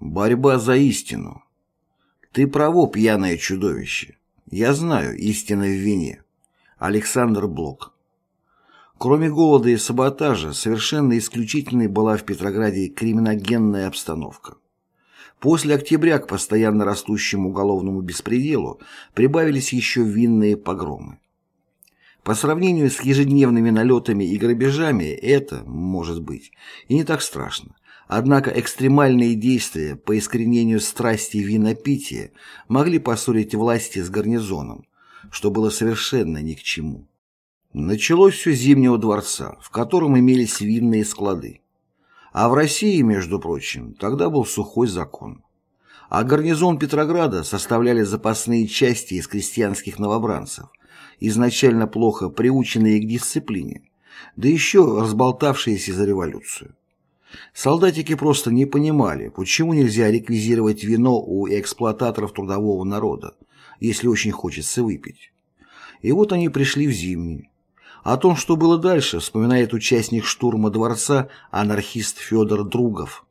Борьба за истину. Ты право, пьяное чудовище. Я знаю, истина в вине. Александр Блок. Кроме голода и саботажа, совершенно исключительной была в Петрограде криминогенная обстановка. После октября к постоянно растущему уголовному беспределу прибавились еще винные погромы. По сравнению с ежедневными налетами и грабежами это, может быть, и не так страшно. Однако экстремальные действия по искоренению страсти винопития могли поссорить власти с гарнизоном, что было совершенно ни к чему. Началось все с Зимнего дворца, в котором имелись винные склады. А в России, между прочим, тогда был сухой закон. А гарнизон Петрограда составляли запасные части из крестьянских новобранцев, изначально плохо приученные к дисциплине, да еще разболтавшиеся за революцию. Солдатики просто не понимали, почему нельзя реквизировать вино у эксплуататоров трудового народа, если очень хочется выпить. И вот они пришли в зимний. О том, что было дальше, вспоминает участник штурма дворца анархист Федор Другов.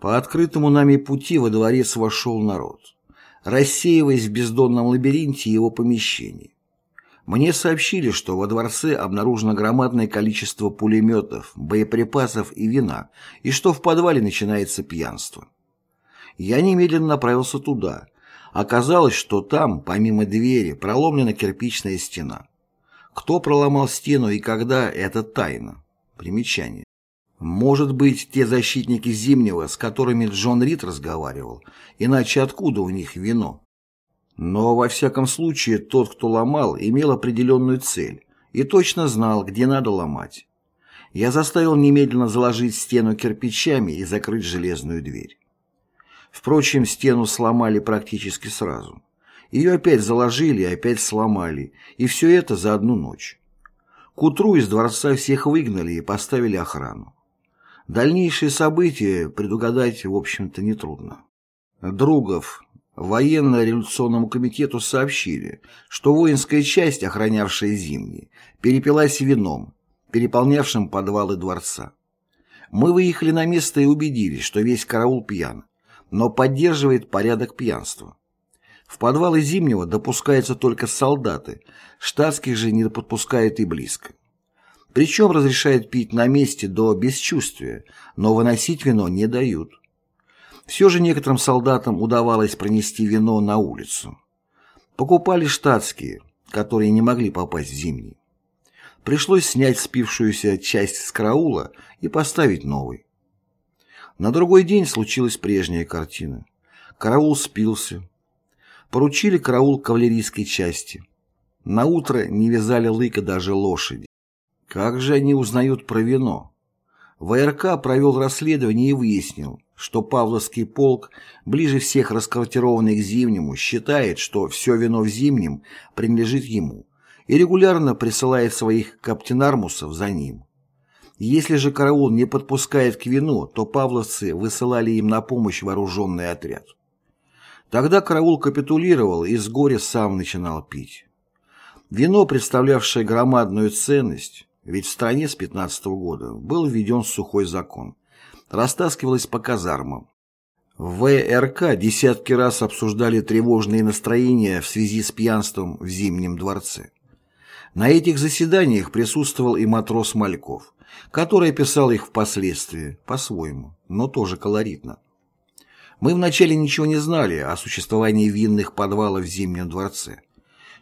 По открытому нами пути во дворец вошел народ, рассеиваясь в бездонном лабиринте его помещений. Мне сообщили, что во дворце обнаружено громадное количество пулеметов, боеприпасов и вина, и что в подвале начинается пьянство. Я немедленно направился туда. Оказалось, что там, помимо двери, проломлена кирпичная стена. Кто проломал стену и когда – это тайна. Примечание. Может быть, те защитники Зимнего, с которыми Джон Рид разговаривал, иначе откуда у них вино? Но, во всяком случае, тот, кто ломал, имел определенную цель и точно знал, где надо ломать. Я заставил немедленно заложить стену кирпичами и закрыть железную дверь. Впрочем, стену сломали практически сразу. Ее опять заложили и опять сломали, и все это за одну ночь. К утру из дворца всех выгнали и поставили охрану. Дальнейшие события предугадать, в общем-то, нетрудно. Другов, Военно-революционному комитету сообщили, что воинская часть, охранявшая Зимний, перепилась вином, переполнявшим подвалы дворца. Мы выехали на место и убедились, что весь караул пьян, но поддерживает порядок пьянства. В подвалы Зимнего допускаются только солдаты, штатских же не подпускают и близко. Причем разрешают пить на месте до бесчувствия, но выносить вино не дают. Все же некоторым солдатам удавалось пронести вино на улицу. Покупали штатские, которые не могли попасть в зимний. Пришлось снять спившуюся часть с караула и поставить новый. На другой день случилась прежняя картина. Караул спился. Поручили караул кавалерийской части. На утро не вязали лыка даже лошади. Как же они узнают про вино? ВРК провел расследование и выяснил, что Павловский полк, ближе всех расквартированный к Зимнему, считает, что все вино в Зимнем принадлежит ему и регулярно присылает своих каптенармусов за ним. Если же караул не подпускает к вину, то павловцы высылали им на помощь вооруженный отряд. Тогда караул капитулировал и с горя сам начинал пить. Вино, представлявшее громадную ценность, ведь в стране с 15 -го года был введен сухой закон – растаскивалась по казармам. В ВРК десятки раз обсуждали тревожные настроения в связи с пьянством в Зимнем дворце. На этих заседаниях присутствовал и матрос Мальков, который описал их впоследствии, по-своему, но тоже колоритно. Мы вначале ничего не знали о существовании винных подвалов в Зимнем дворце.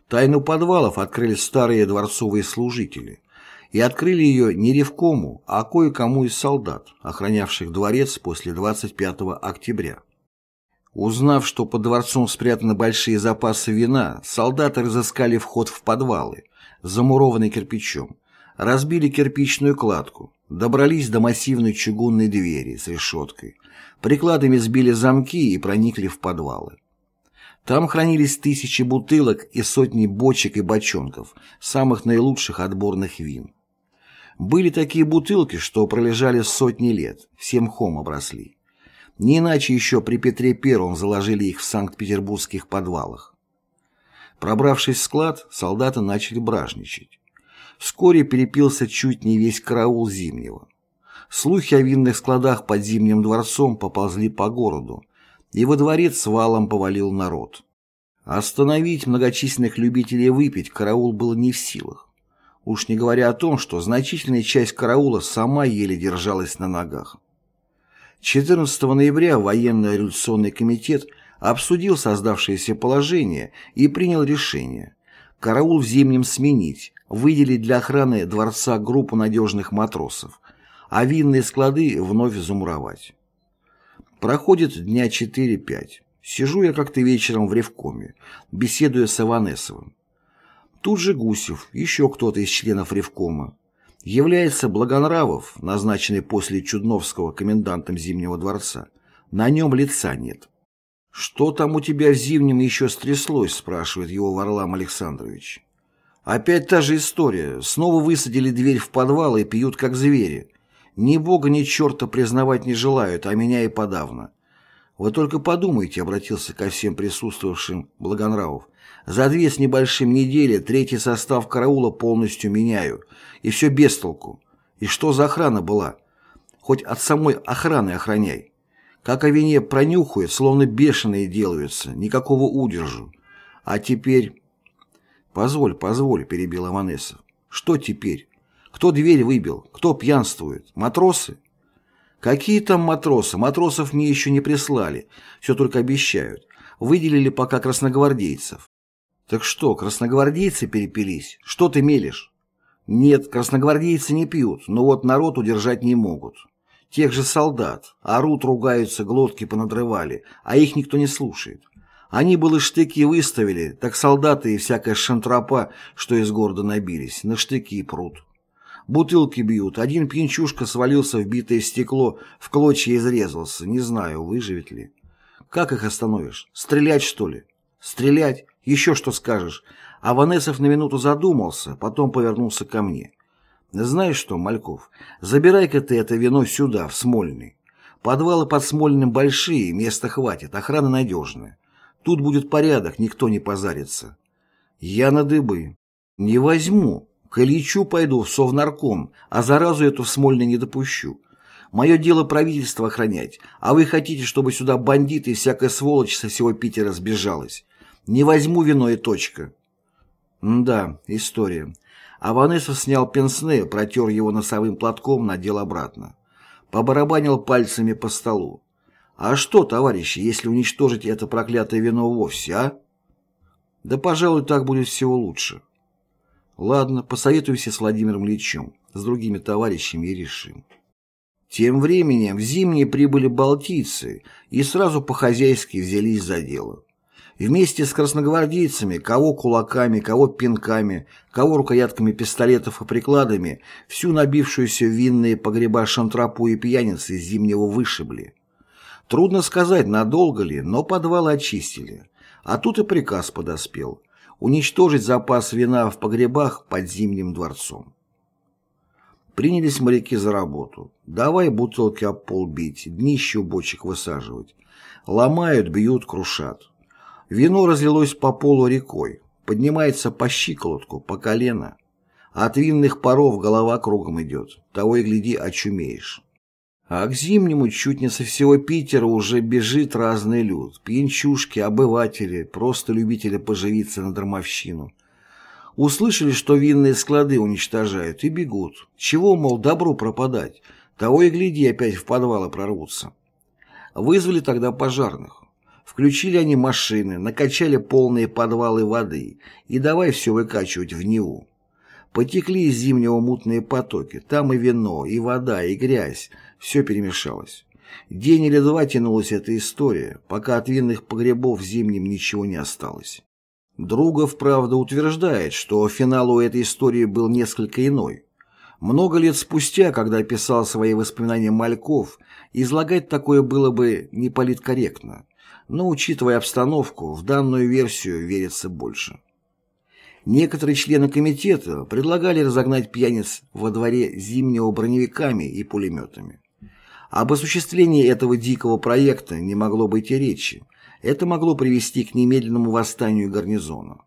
Тайну подвалов открыли старые дворцовые служители, и открыли ее не Ревкому, а кое-кому из солдат, охранявших дворец после 25 октября. Узнав, что под дворцом спрятаны большие запасы вина, солдаты разыскали вход в подвалы, замурованный кирпичом, разбили кирпичную кладку, добрались до массивной чугунной двери с решеткой, прикладами сбили замки и проникли в подвалы. Там хранились тысячи бутылок и сотни бочек и бочонков, самых наилучших отборных вин. Были такие бутылки, что пролежали сотни лет, всем хом обросли. Не иначе еще при Петре Первом заложили их в Санкт-Петербургских подвалах. Пробравшись в склад, солдаты начали бражничать. Вскоре перепился чуть не весь караул Зимнего. слухи о винных складах под Зимним дворцом поползли по городу, и во дворец валом повалил народ. Остановить многочисленных любителей выпить караул был не в силах. Уж не говоря о том, что значительная часть караула сама еле держалась на ногах. 14 ноября военно-революционный комитет обсудил создавшееся положение и принял решение караул в Зимнем сменить, выделить для охраны дворца группу надежных матросов, а винные склады вновь замуровать. Проходит дня 4-5. Сижу я как-то вечером в Ревкоме, беседуя с Иванесовым. Тут же Гусев, еще кто-то из членов Ревкома. Является Благонравов, назначенный после Чудновского комендантом Зимнего дворца. На нем лица нет. «Что там у тебя в Зимнем еще стряслось?» – спрашивает его Варлам Александрович. «Опять та же история. Снова высадили дверь в подвал и пьют как звери. Ни бога, ни черта признавать не желают, а меня и подавно. Вы только подумайте, обратился ко всем присутствовавшим Благонравов. За две с небольшим недели третий состав караула полностью меняю. И все без толку. И что за охрана была? Хоть от самой охраны охраняй. Как о вине пронюхают, словно бешеные делаются, никакого удержу. А теперь... Позволь, позволь, перебил Иванесов. Что теперь? Кто дверь выбил? Кто пьянствует? Матросы? Какие там матросы? Матросов мне еще не прислали. Все только обещают. Выделили пока красногвардейцев. Так что, красногвардейцы перепились? Что ты мелешь? Нет, красногвардейцы не пьют, но вот народ удержать не могут. Тех же солдат. Орут, ругаются, глотки понадрывали, а их никто не слушает. Они было штыки выставили, так солдаты и всякая шантропа, что из города набились, на штыки прут. Бутылки бьют. Один пьянчушка свалился в битое стекло, в клочья изрезался. Не знаю, выживет ли. Как их остановишь? Стрелять, что ли? Стрелять? Еще что скажешь? А Ванесов на минуту задумался, потом повернулся ко мне. Знаешь что, Мальков, забирай-ка ты это вино сюда, в Смольный. Подвалы под Смольным большие, места хватит, охрана надежная. Тут будет порядок, никто не позарится. Я на дыбы. Не возьму. К Ильичу пойду в Совнарком, а заразу эту в Смольный не допущу. Мое дело правительство охранять, а вы хотите, чтобы сюда бандиты и всякая сволочь со всего Питера сбежалась. Не возьму вино и точка. Да, история. Аванесов снял пенсне, протер его носовым платком, надел обратно. Побарабанил пальцами по столу. А что, товарищи, если уничтожить это проклятое вино вовсе, а? Да, пожалуй, так будет всего лучше. Ладно, посоветуемся с Владимиром Ильичем, с другими товарищами и решим. Тем временем в зимние прибыли балтийцы и сразу по-хозяйски взялись за дело. Вместе с красногвардейцами, кого кулаками, кого пинками, кого рукоятками пистолетов и прикладами, всю набившуюся в винные погреба шантропу и пьяницы зимнего вышибли. Трудно сказать, надолго ли, но подвалы очистили. А тут и приказ подоспел уничтожить запас вина в погребах под Зимним дворцом. Принялись моряки за работу. Давай бутылки об пол бить, днище у бочек высаживать. Ломают, бьют, крушат. Вино разлилось по полу рекой, поднимается по щиколотку, по колено. От винных паров голова кругом идет, того и гляди, очумеешь. А к зимнему чуть не со всего Питера уже бежит разный люд. Пьянчушки, обыватели, просто любители поживиться на дармовщину. Услышали, что винные склады уничтожают, и бегут. Чего, мол, добру пропадать? Того и гляди, опять в подвалы прорвутся. Вызвали тогда пожарных. Включили они машины, накачали полные подвалы воды и давай все выкачивать в Неву. Потекли из зимнего мутные потоки, там и вино, и вода, и грязь, все перемешалось. День или два тянулась эта история, пока от винных погребов зимним ничего не осталось. Другов, правда, утверждает, что финал у этой истории был несколько иной. Много лет спустя, когда писал свои воспоминания Мальков, излагать такое было бы неполиткорректно, но, учитывая обстановку, в данную версию верится больше. Некоторые члены комитета предлагали разогнать пьяниц во дворе зимнего броневиками и пулеметами. Об осуществлении этого дикого проекта не могло быть и речи. Это могло привести к немедленному восстанию гарнизона.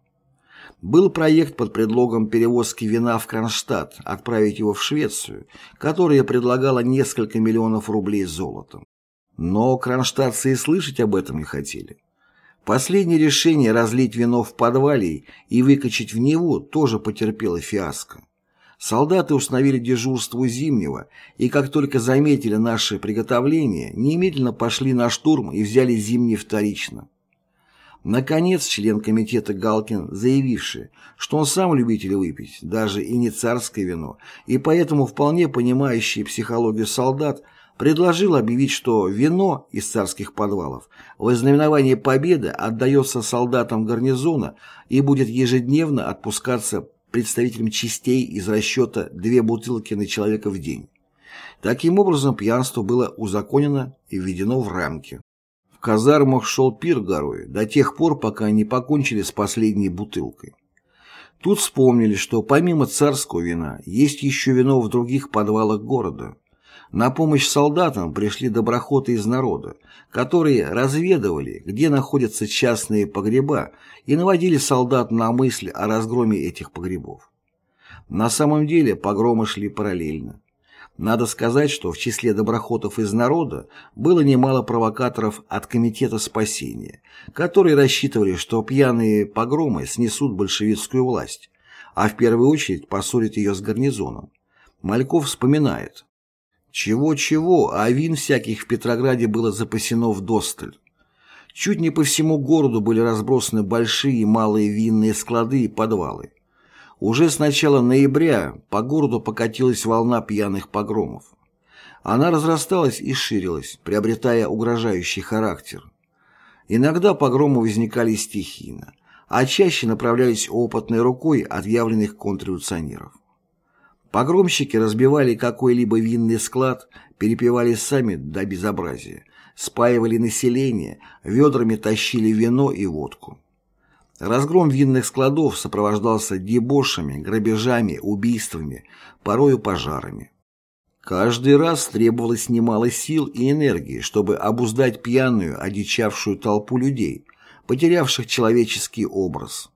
Был проект под предлогом перевозки вина в Кронштадт отправить его в Швецию, которая предлагала несколько миллионов рублей золотом. Но кронштадтцы и слышать об этом не хотели. Последнее решение разлить вино в подвале и выкачать в него тоже потерпело фиаско. Солдаты установили дежурство Зимнего, и как только заметили наши приготовления, немедленно пошли на штурм и взяли Зимний вторично. Наконец, член комитета Галкин, заявивший, что он сам любитель выпить, даже и не царское вино, и поэтому вполне понимающий психологию солдат, предложил объявить, что вино из царских подвалов в знаменование победы отдается солдатам гарнизона и будет ежедневно отпускаться представителям частей из расчета две бутылки на человека в день. Таким образом, пьянство было узаконено и введено в рамки. В казармах шел пир горой до тех пор, пока не покончили с последней бутылкой. Тут вспомнили, что помимо царского вина есть еще вино в других подвалах города. На помощь солдатам пришли доброходы из народа, которые разведывали, где находятся частные погреба, и наводили солдат на мысль о разгроме этих погребов. На самом деле погромы шли параллельно. Надо сказать, что в числе доброходов из народа было немало провокаторов от Комитета спасения, которые рассчитывали, что пьяные погромы снесут большевистскую власть, а в первую очередь поссорят ее с гарнизоном. Мальков вспоминает. Чего-чего, а вин всяких в Петрограде было запасено в досталь. Чуть не по всему городу были разбросаны большие и малые винные склады и подвалы. Уже с начала ноября по городу покатилась волна пьяных погромов. Она разрасталась и ширилась, приобретая угрожающий характер. Иногда погромы возникали стихийно, а чаще направлялись опытной рукой отъявленных контрреволюционеров. Погромщики разбивали какой-либо винный склад, перепивали сами до безобразия, спаивали население, ведрами тащили вино и водку. Разгром винных складов сопровождался дебошами, грабежами, убийствами, порою пожарами. Каждый раз требовалось немало сил и энергии, чтобы обуздать пьяную, одичавшую толпу людей, потерявших человеческий образ.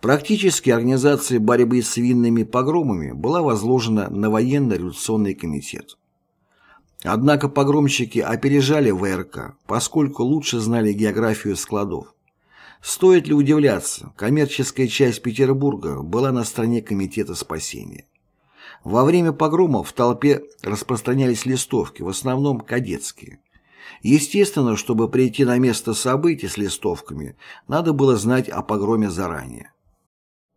Практически организация борьбы с винными погромами была возложена на военно-революционный комитет. Однако погромщики опережали ВРК, поскольку лучше знали географию складов. Стоит ли удивляться, коммерческая часть Петербурга была на стороне Комитета спасения. Во время погромов в толпе распространялись листовки, в основном кадетские. Естественно, чтобы прийти на место событий с листовками, надо было знать о погроме заранее.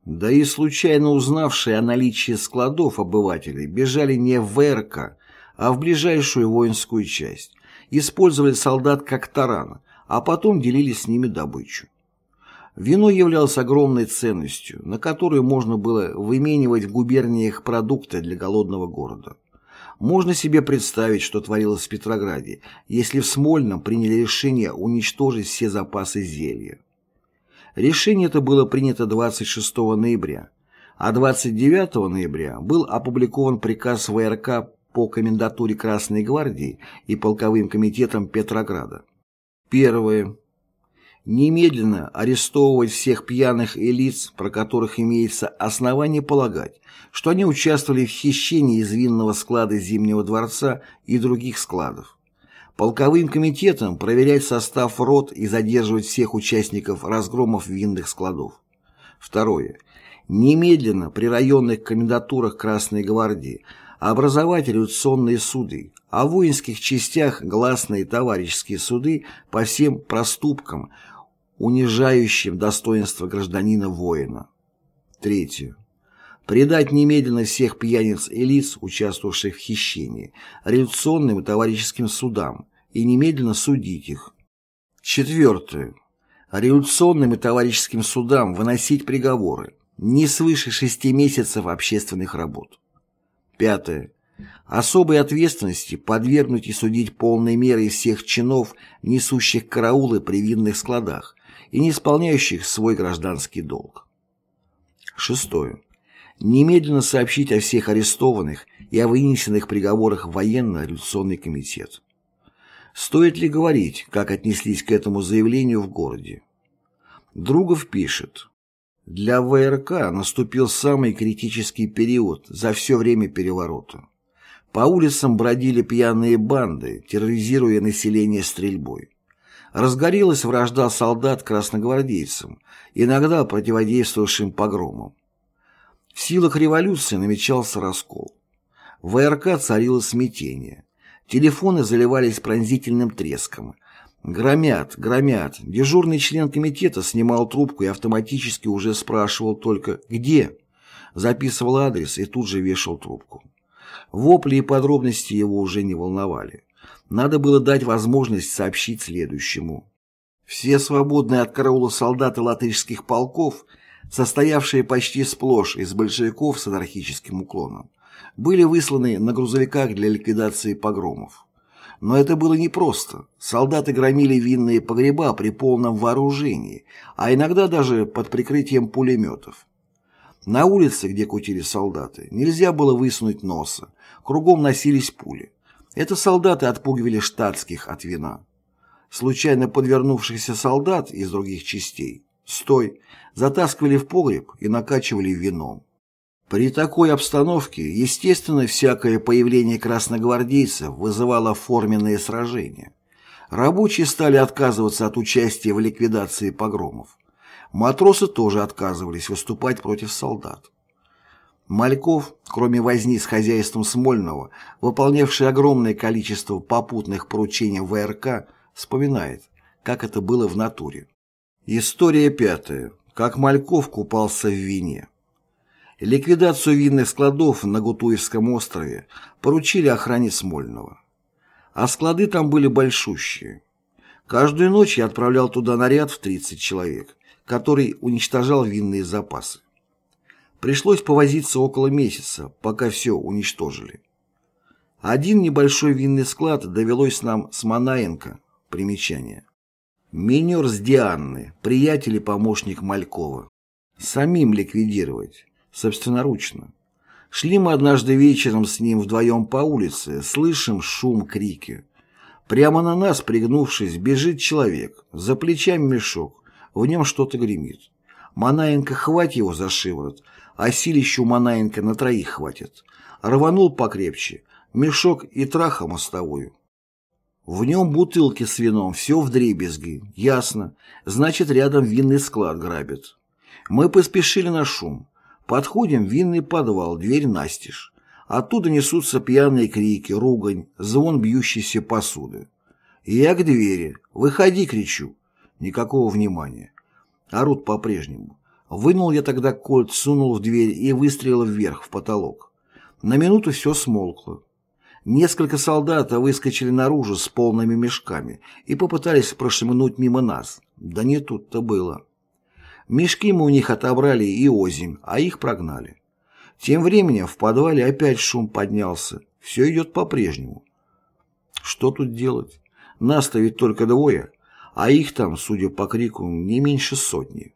Да и случайно узнавшие о наличии складов обыватели бежали не в ВРК, а в ближайшую воинскую часть, использовали солдат как таран, а потом делили с ними добычу. Вино являлось огромной ценностью, на которую можно было выменивать в губерниях продукты для голодного города. Можно себе представить, что творилось в Петрограде, если в Смольном приняли решение уничтожить все запасы зелья. Решение это было принято 26 ноября, а 29 ноября был опубликован приказ ВРК по комендатуре Красной гвардии и полковым комитетам Петрограда. Первое немедленно арестовывать всех пьяных и лиц, про которых имеется основание полагать, что они участвовали в хищении из винного склада Зимнего дворца и других складов. Полковым комитетам проверять состав рот и задерживать всех участников разгромов винных складов. Второе. Немедленно при районных комендатурах Красной гвардии образовать революционные суды, а в воинских частях гласные товарищеские суды по всем проступкам, унижающим достоинство гражданина-воина. Третье. Предать немедленно всех пьяниц и лиц, участвовавших в хищении, революционным и товарищеским судам, и немедленно судить их. Четвертое. Революционным и товарищеским судам выносить приговоры, не свыше шести месяцев общественных работ. Пятое. Особой ответственности подвергнуть и судить полной мерой всех чинов, несущих караулы при винных складах, и не исполняющих свой гражданский долг. Шестое. Немедленно сообщить о всех арестованных и о вынесенных приговорах военно-революционный комитет. Стоит ли говорить, как отнеслись к этому заявлению в городе? Другов пишет. Для ВРК наступил самый критический период за все время переворота. По улицам бродили пьяные банды, терроризируя население стрельбой. Разгорелась вражда солдат красногвардейцам, иногда противодействовавшим погромам. В силах революции намечался раскол. В ВРК царило смятение. Телефоны заливались пронзительным треском. Громят, громят. Дежурный член комитета снимал трубку и автоматически уже спрашивал только «Где?». Записывал адрес и тут же вешал трубку. Вопли и подробности его уже не волновали. Надо было дать возможность сообщить следующему. Все свободные от караула солдаты латышских полков, состоявшие почти сплошь из большевиков с анархическим уклоном, были высланы на грузовиках для ликвидации погромов. Но это было непросто. Солдаты громили винные погреба при полном вооружении, а иногда даже под прикрытием пулеметов. На улице, где кутили солдаты, нельзя было высунуть носа, кругом носились пули. Это солдаты отпугивали штатских от вина. Случайно подвернувшихся солдат из других частей, стой, затаскивали в погреб и накачивали вином. При такой обстановке, естественно, всякое появление красногвардейцев вызывало форменные сражения. Рабочие стали отказываться от участия в ликвидации погромов. Матросы тоже отказывались выступать против солдат. Мальков, кроме возни с хозяйством Смольного, выполнявший огромное количество попутных поручений ВРК, вспоминает, как это было в натуре. История пятая. Как Мальков купался в вине. Ликвидацию винных складов на Гутуевском острове поручили охране Смольного. А склады там были большущие. Каждую ночь я отправлял туда наряд в 30 человек который уничтожал винные запасы. Пришлось повозиться около месяца, пока все уничтожили. Один небольшой винный склад довелось нам с Манаенко. Примечание. Минер с Дианны, приятель и помощник Малькова. Самим ликвидировать, собственноручно. Шли мы однажды вечером с ним вдвоем по улице, слышим шум, крики. Прямо на нас, пригнувшись, бежит человек, за плечами мешок, в нем что-то гремит. Манаенко хватит его за шиворот, а силищу Манаенко на троих хватит. Рванул покрепче, мешок и траха мостовую. В нем бутылки с вином, все в дребезги. Ясно. Значит, рядом винный склад грабят. Мы поспешили на шум. Подходим в винный подвал, дверь настежь. Оттуда несутся пьяные крики, ругань, звон бьющейся посуды. Я к двери. «Выходи!» — кричу. Никакого внимания. Орут по-прежнему. Вынул я тогда кольт, сунул в дверь и выстрелил вверх, в потолок. На минуту все смолкло. Несколько солдат выскочили наружу с полными мешками и попытались прошмынуть мимо нас. Да не тут-то было. Мешки мы у них отобрали и озимь, а их прогнали. Тем временем в подвале опять шум поднялся. Все идет по-прежнему. Что тут делать? Нас-то ведь только двое а их там, судя по крику, не меньше сотни.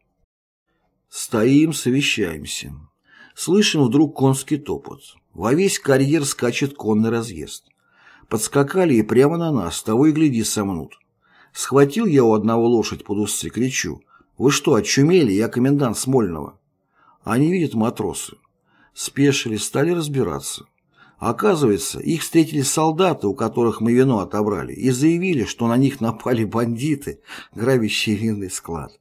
Стоим, совещаемся. Слышим вдруг конский топот. Во весь карьер скачет конный разъезд. Подскакали и прямо на нас, того и гляди, сомнут. Схватил я у одного лошадь под усы, кричу. «Вы что, очумели? Я комендант Смольного». Они видят матросы. Спешили, стали разбираться. Оказывается, их встретили солдаты, у которых мы вино отобрали, и заявили, что на них напали бандиты, грабящие винный склад.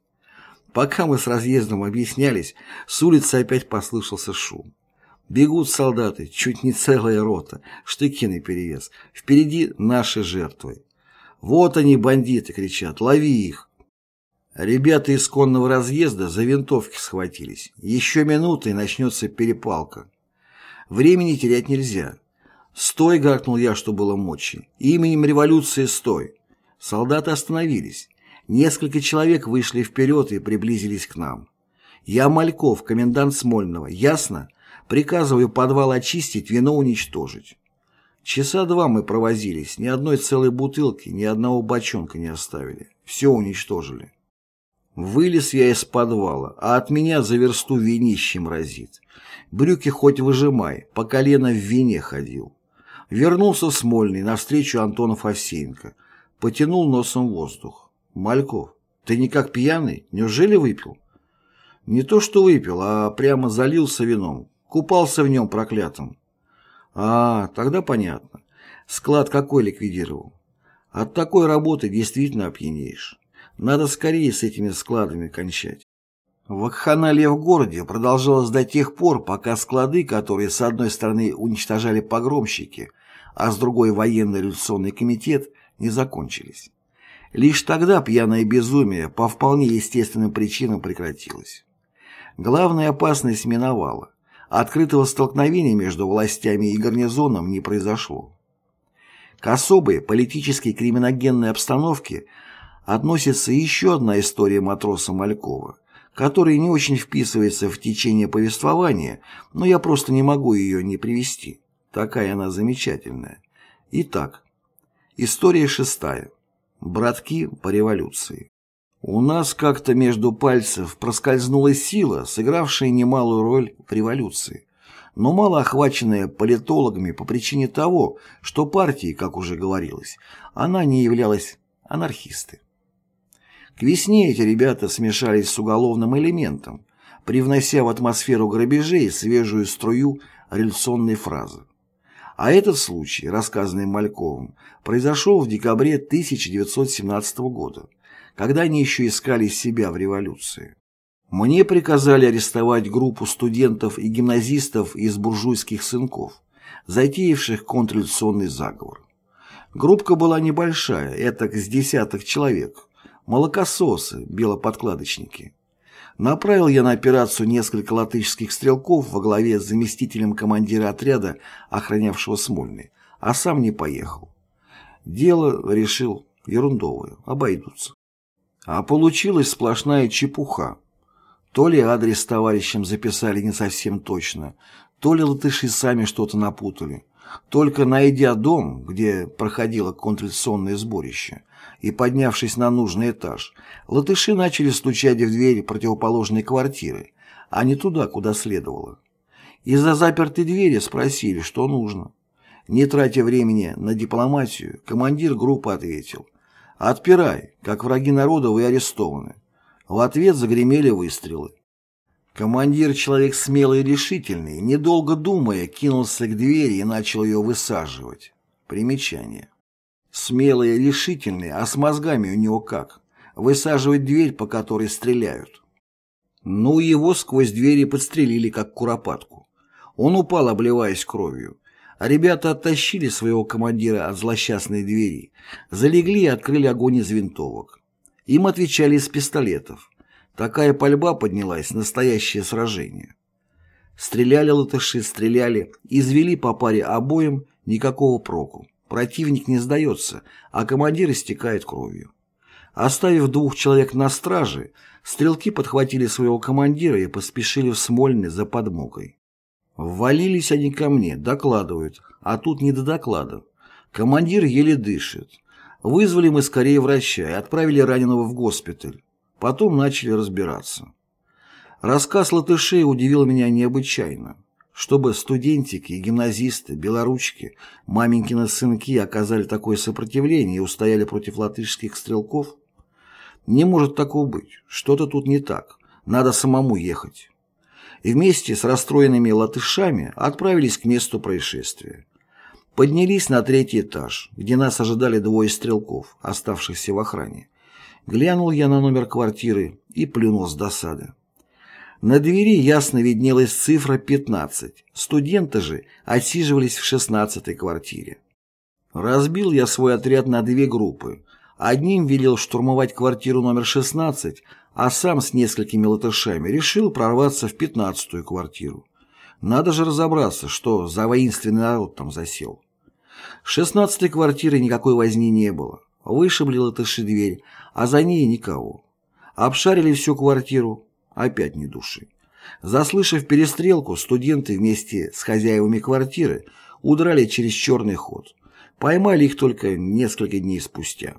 Пока мы с разъездом объяснялись, с улицы опять послышался шум. Бегут солдаты, чуть не целая рота, штыки наперевес. Впереди наши жертвы. «Вот они, бандиты!» — кричат. «Лови их!» Ребята из конного разъезда за винтовки схватились. Еще минуты и начнется перепалка. Времени терять нельзя. «Стой!» — гаркнул я, что было мочи. «Именем революции стой!» Солдаты остановились. Несколько человек вышли вперед и приблизились к нам. «Я Мальков, комендант Смольного. Ясно? Приказываю подвал очистить, вино уничтожить». Часа два мы провозились, ни одной целой бутылки, ни одного бочонка не оставили. Все уничтожили. Вылез я из подвала, а от меня за версту винищем разит. Брюки хоть выжимай, по колено в вине ходил. Вернулся Смольный навстречу Антонов Овсеенко. Потянул носом воздух. «Мальков, ты никак пьяный? Неужели выпил?» Не то что выпил, а прямо залился вином, купался в нем проклятым. А, тогда понятно. Склад какой ликвидировал? От такой работы действительно опьянеешь. Надо скорее с этими складами кончать. Вакханалия в городе продолжалась до тех пор, пока склады, которые с одной стороны уничтожали погромщики, а с другой военный революционный комитет, не закончились. Лишь тогда пьяное безумие по вполне естественным причинам прекратилось. Главная опасность миновала. Открытого столкновения между властями и гарнизоном не произошло. К особой политической криминогенной обстановке относится еще одна история матроса Малькова, которая не очень вписывается в течение повествования, но я просто не могу ее не привести. Такая она замечательная. Итак, история шестая. Братки по революции. У нас как-то между пальцев проскользнула сила, сыгравшая немалую роль в революции, но мало охваченная политологами по причине того, что партии, как уже говорилось, она не являлась анархисты. К весне эти ребята смешались с уголовным элементом, привнося в атмосферу грабежей свежую струю революционной фразы. А этот случай, рассказанный Мальковым, произошел в декабре 1917 года, когда они еще искали себя в революции. Мне приказали арестовать группу студентов и гимназистов из буржуйских сынков, затеявших контрреволюционный заговор. Группка была небольшая, это с десяток человек, молокососы, белоподкладочники. Направил я на операцию несколько латышских стрелков во главе с заместителем командира отряда, охранявшего Смольный, а сам не поехал. Дело, решил, ерундовое, обойдутся. А получилась сплошная чепуха. То ли адрес товарищам записали не совсем точно, то ли латыши сами что-то напутали. Только найдя дом, где проходило контрреволюционное сборище, и поднявшись на нужный этаж, латыши начали стучать в двери противоположной квартиры, а не туда, куда следовало. Из-за запертой двери спросили, что нужно. Не тратя времени на дипломатию, командир группы ответил «Отпирай, как враги народа вы арестованы». В ответ загремели выстрелы. Командир, человек смелый и решительный, недолго думая, кинулся к двери и начал ее высаживать. Примечание. Смелый и решительный, а с мозгами у него как? Высаживать дверь, по которой стреляют. Ну, его сквозь двери подстрелили, как куропатку. Он упал, обливаясь кровью. А ребята оттащили своего командира от злосчастной двери, залегли и открыли огонь из винтовок. Им отвечали из пистолетов. Такая пальба поднялась, настоящее сражение. Стреляли латыши, стреляли, извели по паре обоим, никакого проку. Противник не сдается, а командир истекает кровью. Оставив двух человек на страже, стрелки подхватили своего командира и поспешили в Смольный за подмогой. Ввалились они ко мне, докладывают, а тут не до доклада. Командир еле дышит. Вызвали мы скорее врача и отправили раненого в госпиталь. Потом начали разбираться. Рассказ латышей удивил меня необычайно. Чтобы студентики, гимназисты, белоручки, маменькины сынки оказали такое сопротивление и устояли против латышских стрелков? Не может такого быть. Что-то тут не так. Надо самому ехать. И вместе с расстроенными латышами отправились к месту происшествия. Поднялись на третий этаж, где нас ожидали двое стрелков, оставшихся в охране. Глянул я на номер квартиры и плюнул с досады. На двери ясно виднелась цифра 15, студенты же отсиживались в 16-й квартире. Разбил я свой отряд на две группы. Одним велел штурмовать квартиру номер 16, а сам с несколькими латышами решил прорваться в 15-ю квартиру. Надо же разобраться, что за воинственный народ там засел. В 16-й квартире никакой возни не было. Вышибли латыши дверь, а за ней никого. Обшарили всю квартиру, Опять ни души. Заслышав перестрелку, студенты вместе с хозяевами квартиры удрали через черный ход. Поймали их только несколько дней спустя.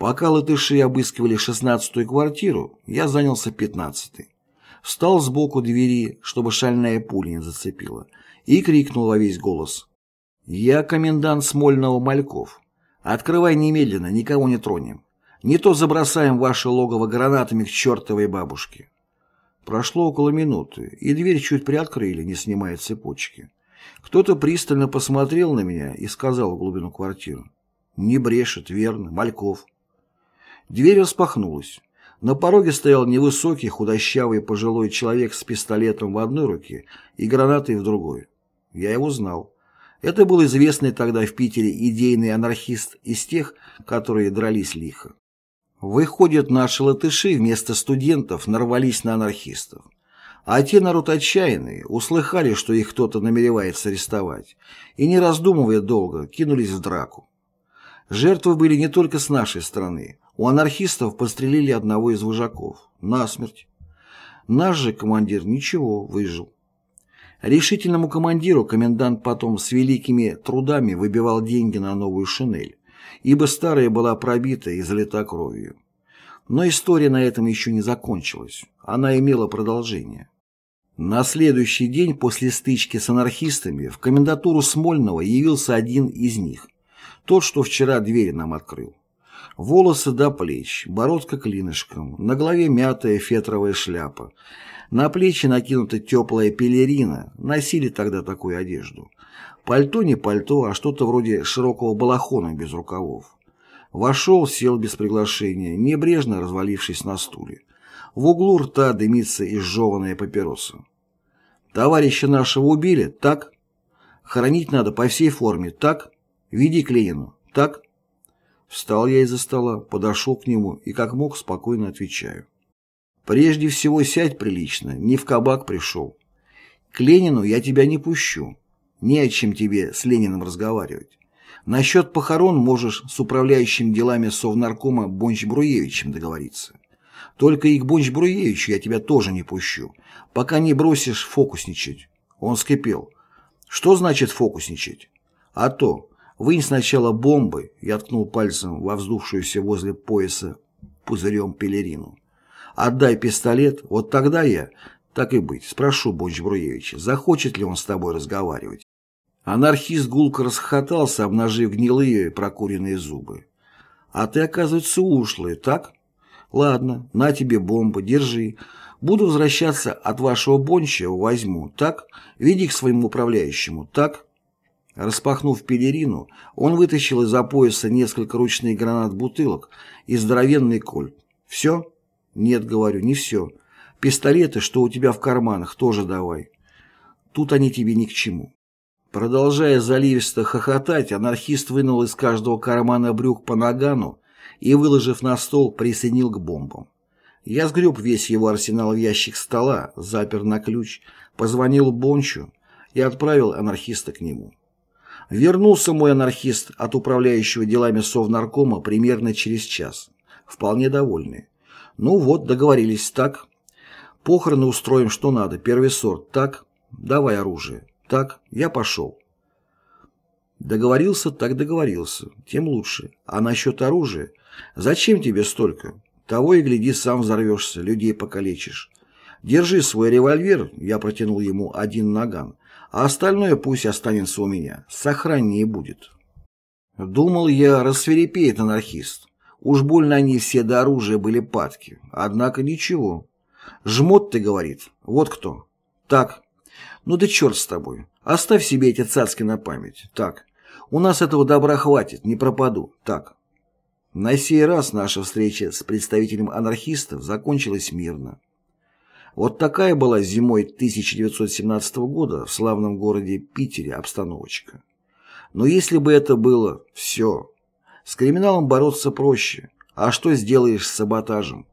Пока латыши обыскивали шестнадцатую квартиру, я занялся пятнадцатой. Встал сбоку двери, чтобы шальная пуля не зацепила, и крикнул во весь голос. «Я комендант Смольного Мальков. Открывай немедленно, никого не тронем. Не то забросаем ваше логово гранатами к чертовой бабушке. Прошло около минуты, и дверь чуть приоткрыли, не снимая цепочки. Кто-то пристально посмотрел на меня и сказал в глубину квартиры. «Не брешет, верно, Мальков». Дверь распахнулась. На пороге стоял невысокий, худощавый пожилой человек с пистолетом в одной руке и гранатой в другой. Я его знал. Это был известный тогда в Питере идейный анархист из тех, которые дрались лихо. Выходят, наши латыши вместо студентов нарвались на анархистов. А те народ отчаянные, услыхали, что их кто-то намеревается арестовать, и, не раздумывая долго, кинулись в драку. Жертвы были не только с нашей стороны. У анархистов подстрелили одного из вожаков. Насмерть. Наш же командир ничего, выжил. Решительному командиру комендант потом с великими трудами выбивал деньги на новую шинель, ибо старая была пробита и залита кровью. Но история на этом еще не закончилась. Она имела продолжение. На следующий день после стычки с анархистами в комендатуру Смольного явился один из них, тот, что вчера двери нам открыл. Волосы до плеч, бородка клинышком, на голове мятая фетровая шляпа. На плечи накинута теплая пелерина, носили тогда такую одежду. Пальто не пальто, а что-то вроде широкого балахона без рукавов. Вошел, сел без приглашения, небрежно развалившись на стуле. В углу рта дымится изжеванная папироса. Товарища нашего убили, так? Хоронить надо по всей форме, так? Веди к Ленину, так? Встал я из-за стола, подошел к нему и как мог спокойно отвечаю. Прежде всего сядь прилично, не в кабак пришел. К Ленину я тебя не пущу. Не о чем тебе с Лениным разговаривать. Насчет похорон можешь с управляющим делами Совнаркома Бонч-Бруевичем договориться. Только и к Бонч-Бруевичу я тебя тоже не пущу, пока не бросишь фокусничать. Он вскипел. Что значит фокусничать? А то, Вынь сначала бомбы, я ткнул пальцем во вздувшуюся возле пояса пузырем пелерину. Отдай пистолет, вот тогда я, так и быть, спрошу Бонч Бруевича, захочет ли он с тобой разговаривать. Анархист гулко расхохотался, обнажив гнилые прокуренные зубы. А ты, оказывается, ушлый, так? Ладно, на тебе бомба, держи. Буду возвращаться от вашего бонча, возьму, так? Веди к своему управляющему, так? Распахнув пелерину, он вытащил из-за пояса несколько ручных гранат-бутылок и здоровенный коль. «Все?» «Нет, — говорю, — не все. Пистолеты, что у тебя в карманах, тоже давай. Тут они тебе ни к чему». Продолжая заливисто хохотать, анархист вынул из каждого кармана брюк по нагану и, выложив на стол, присоединил к бомбам. Я сгреб весь его арсенал в ящик стола, запер на ключ, позвонил Бончу и отправил анархиста к нему. Вернулся мой анархист от управляющего делами Совнаркома примерно через час. Вполне довольный. Ну вот, договорились, так. Похороны устроим, что надо, первый сорт, так. Давай оружие. Так, я пошел. Договорился, так договорился. Тем лучше. А насчет оружия? Зачем тебе столько? Того и гляди, сам взорвешься, людей покалечишь. Держи свой револьвер, я протянул ему один наган, а остальное пусть останется у меня, сохраннее будет. Думал я, рассверепеет анархист. Уж больно они все до оружия были падки. Однако ничего. Жмот ты, говорит. Вот кто. Так. Ну да черт с тобой. Оставь себе эти цацки на память. Так. У нас этого добра хватит, не пропаду. Так. На сей раз наша встреча с представителем анархистов закончилась мирно. Вот такая была зимой 1917 года в славном городе Питере обстановочка. Но если бы это было все, с криминалом бороться проще, а что сделаешь с саботажем?